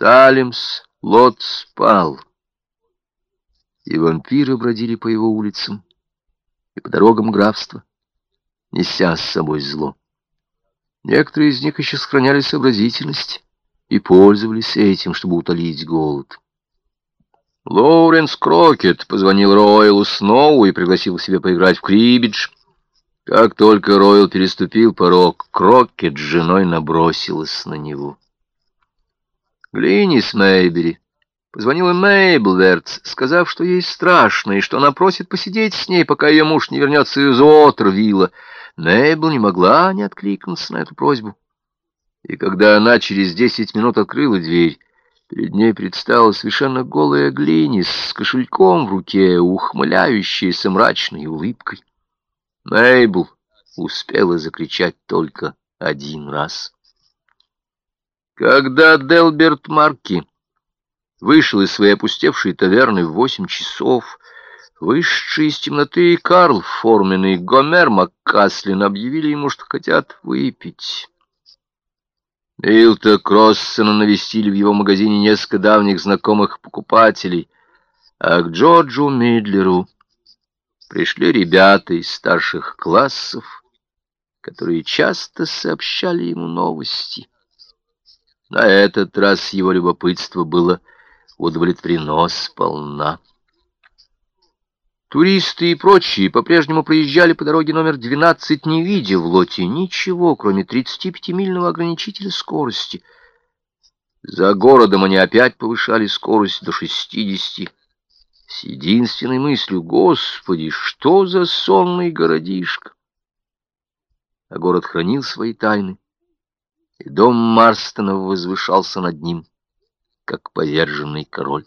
Салемс Лот спал, и вампиры бродили по его улицам и по дорогам графства, неся с собой зло. Некоторые из них еще сохраняли сообразительность и пользовались этим, чтобы утолить голод. Лоуренс Крокет позвонил Ройлу Сноу и пригласил себе поиграть в крибидж. Как только Ройл переступил порог, Крокет с женой набросилась на него. Глинис Мейбери позвонила Мейблверц, сказав, что ей страшно, и что она просит посидеть с ней, пока ее муж не вернется из Уотервилла. Мейбл не могла не откликнуться на эту просьбу. И когда она через десять минут открыла дверь, перед ней предстала совершенно голая Глинис с кошельком в руке, ухмыляющаяся мрачной улыбкой. Мейбл успела закричать только один раз. Когда Делберт Марки вышел из своей опустевшей таверны в восемь часов, вышедший из темноты Карл Формен и Гомер Маккаслин объявили ему, что хотят выпить. Илта Кроссена навестили в его магазине несколько давних знакомых покупателей, а к Джорджу Мидлеру пришли ребята из старших классов, которые часто сообщали ему новости. На этот раз его любопытство было удовлетворено сполна. Туристы и прочие по-прежнему проезжали по дороге номер 12, не видя в лоте ничего, кроме 35-мильного ограничителя скорости. За городом они опять повышали скорость до 60, с единственной мыслью «Господи, что за сонный городишко!» А город хранил свои тайны и дом Марстонов возвышался над ним, как поверженный король.